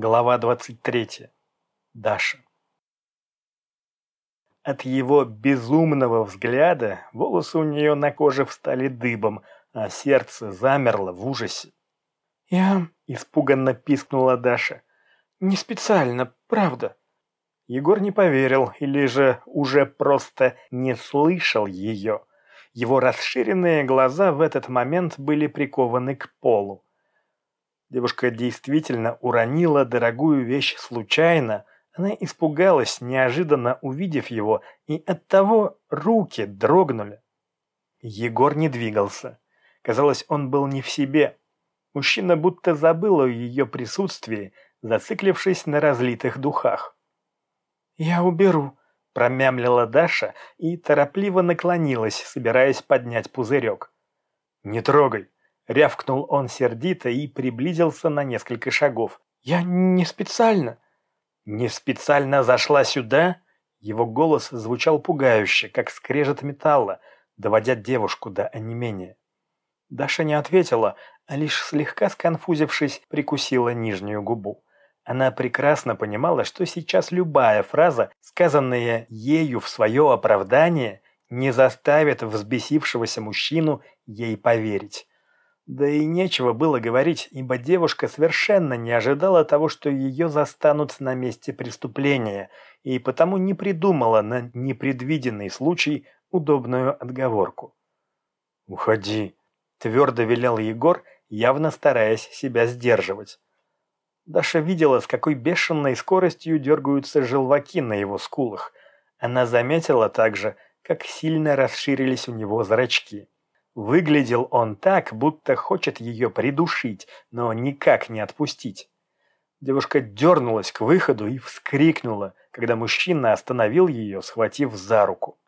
Глава 23. Даша. От его безумного взгляда волосы у нее на коже встали дыбом, а сердце замерло в ужасе. «Я...» — испуганно пискнула Даша. «Не специально, правда». Егор не поверил или же уже просто не слышал ее. Его расширенные глаза в этот момент были прикованы к полу. Девушка действительно уронила дорогую вещь случайно. Она испугалась, неожиданно увидев его, и оттого руки дрогнули. Егор не двигался. Казалось, он был не в себе. Мужчина будто забыл о ее присутствии, зациклившись на разлитых духах. «Я уберу», – промямлила Даша и торопливо наклонилась, собираясь поднять пузырек. «Не трогай», Рявкнул он сердито и приблизился на несколько шагов. «Я не специально». «Не специально зашла сюда?» Его голос звучал пугающе, как скрежет металла, доводя девушку до онемения. Даша не ответила, а лишь слегка сконфузившись, прикусила нижнюю губу. Она прекрасно понимала, что сейчас любая фраза, сказанная ею в свое оправдание, не заставит взбесившегося мужчину ей поверить. Да и нечего было говорить, ибо девушка совершенно не ожидала того, что ее застанут на месте преступления, и потому не придумала на непредвиденный случай удобную отговорку. «Уходи», — твердо велел Егор, явно стараясь себя сдерживать. Даша видела, с какой бешеной скоростью дергаются желваки на его скулах. Она заметила также, как сильно расширились у него зрачки. Выглядел он так, будто хочет ее придушить, но никак не отпустить. Девушка дернулась к выходу и вскрикнула, когда мужчина остановил ее, схватив за руку.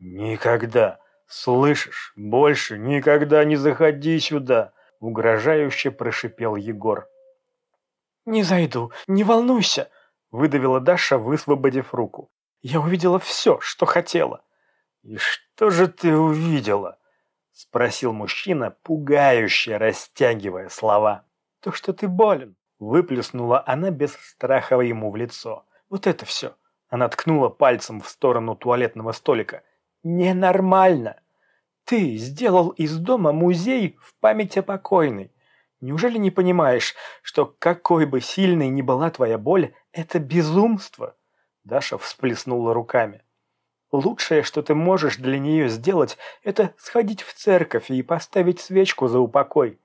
«Никогда, слышишь, больше никогда не заходи сюда!» — угрожающе прошипел Егор. «Не зайду, не волнуйся!» — выдавила Даша, высвободив руку. «Я увидела все, что хотела». «И что же ты увидела?» — спросил мужчина, пугающе растягивая слова. «То, что ты болен», — выплеснула она без страха ему в лицо. «Вот это все». Она ткнула пальцем в сторону туалетного столика. «Ненормально! Ты сделал из дома музей в память о покойной. Неужели не понимаешь, что какой бы сильной ни была твоя боль, это безумство?» Даша всплеснула руками. Лучшее, что ты можешь для нее сделать, это сходить в церковь и поставить свечку за упокой.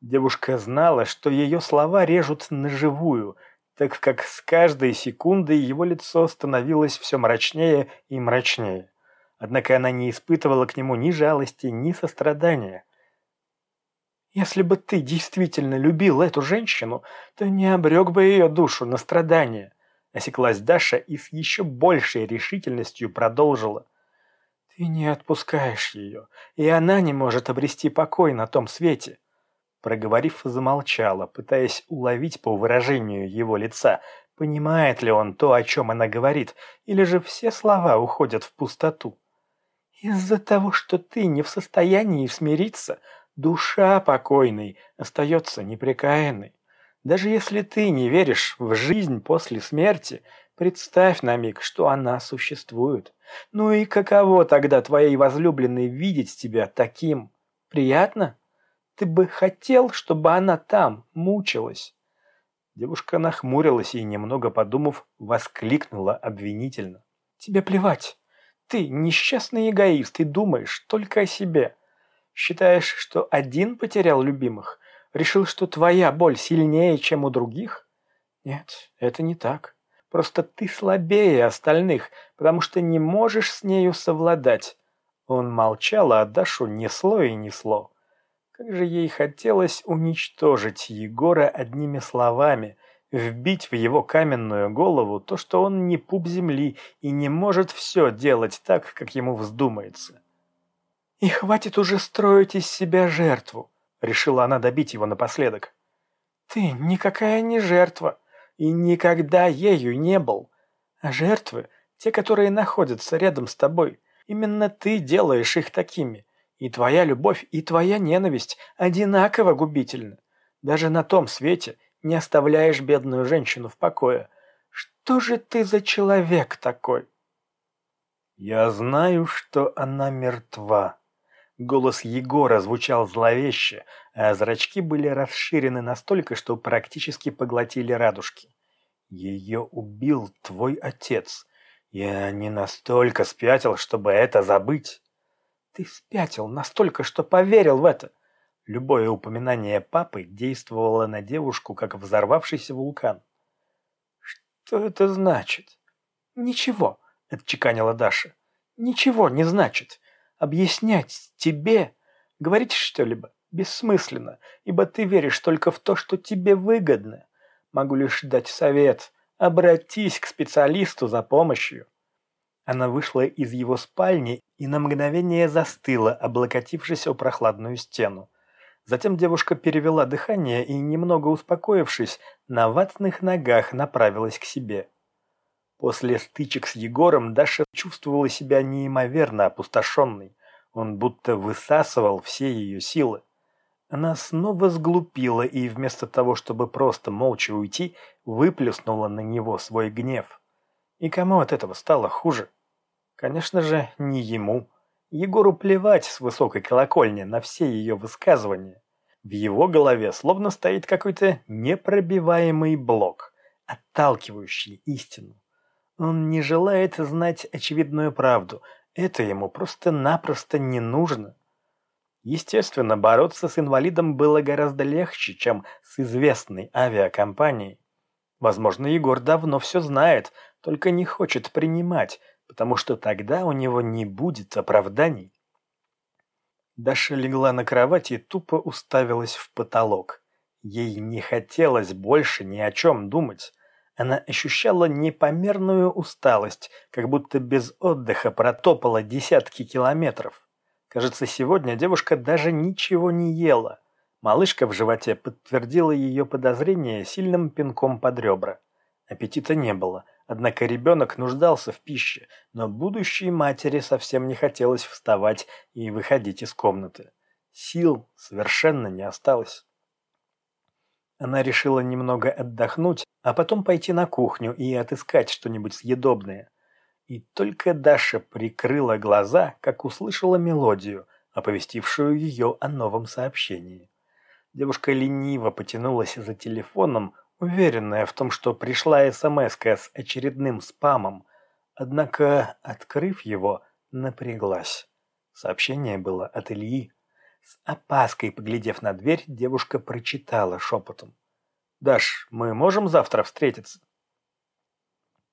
Девушка знала, что ее слова режут на живую, так как с каждой секундой его лицо становилось все мрачнее и мрачнее. Однако она не испытывала к нему ни жалости, ни сострадания. «Если бы ты действительно любил эту женщину, то не обрек бы ее душу на страдания», Осеклась Даша и с еще большей решительностью продолжила. «Ты не отпускаешь ее, и она не может обрести покой на том свете». Проговорив, замолчала, пытаясь уловить по выражению его лица, понимает ли он то, о чем она говорит, или же все слова уходят в пустоту. «Из-за того, что ты не в состоянии смириться, душа покойной остается непрекаянной. Даже если ты не веришь в жизнь после смерти, представь на миг, что она существует. Ну и каково тогда твоей возлюбленной видеть тебя таким? Приятно? Ты бы хотел, чтобы она там мучилась?» Девушка нахмурилась и, немного подумав, воскликнула обвинительно. «Тебе плевать. Ты несчастный эгоист и думаешь только о себе. Считаешь, что один потерял любимых, Решил, что твоя боль сильнее, чем у других? Нет, это не так. Просто ты слабее остальных, потому что не можешь с нею совладать. Он молчал, а Дашу несло и несло. Как же ей хотелось уничтожить Егора одними словами, вбить в его каменную голову то, что он не пуп земли и не может все делать так, как ему вздумается. И хватит уже строить из себя жертву. Решила она добить его напоследок. «Ты никакая не жертва, и никогда ею не был. А жертвы – те, которые находятся рядом с тобой. Именно ты делаешь их такими. И твоя любовь, и твоя ненависть одинаково губительны. Даже на том свете не оставляешь бедную женщину в покое. Что же ты за человек такой?» «Я знаю, что она мертва». Голос Егора звучал зловеще, а зрачки были расширены настолько, что практически поглотили радужки. «Ее убил твой отец. Я не настолько спятил, чтобы это забыть». «Ты спятил настолько, что поверил в это. Любое упоминание папы действовало на девушку, как взорвавшийся вулкан. «Что это значит?» «Ничего», — отчеканила Даша. «Ничего не значит. Объяснять тебе, говорить что-либо, бессмысленно, ибо ты веришь только в то, что тебе выгодно. Могу лишь дать совет. Обратись к специалисту за помощью». Она вышла из его спальни и на мгновение застыла, облокотившись о прохладную стену. Затем девушка перевела дыхание и, немного успокоившись, на ватных ногах направилась к себе. После стычек с Егором Даша чувствовала себя неимоверно опустошенной. Он будто высасывал все ее силы. Она снова сглупила и вместо того, чтобы просто молча уйти, выплюснула на него свой гнев. И кому от этого стало хуже? Конечно же, не ему. Егору плевать с высокой колокольни на все ее высказывания. В его голове словно стоит какой-то непробиваемый блок, отталкивающий истину. Он не желает знать очевидную правду. Это ему просто-напросто не нужно. Естественно, бороться с инвалидом было гораздо легче, чем с известной авиакомпанией. Возможно, Егор давно все знает, только не хочет принимать, потому что тогда у него не будет оправданий. Даша легла на кровати и тупо уставилась в потолок. Ей не хотелось больше ни о чем думать. Она ощущала непомерную усталость, как будто без отдыха протопала десятки километров. Кажется, сегодня девушка даже ничего не ела. Малышка в животе подтвердила ее подозрение сильным пинком под ребра. Аппетита не было, Однако ребенок нуждался в пище, но будущей матери совсем не хотелось вставать и выходить из комнаты. Сил совершенно не осталось. Она решила немного отдохнуть, а потом пойти на кухню и отыскать что-нибудь съедобное. И только Даша прикрыла глаза, как услышала мелодию, оповестившую ее о новом сообщении. Девушка лениво потянулась за телефоном, уверенная в том, что пришла смс с очередным спамом, однако, открыв его, напряглась. Сообщение было от Ильи. С опаской поглядев на дверь, девушка прочитала шепотом. «Даш, мы можем завтра встретиться?»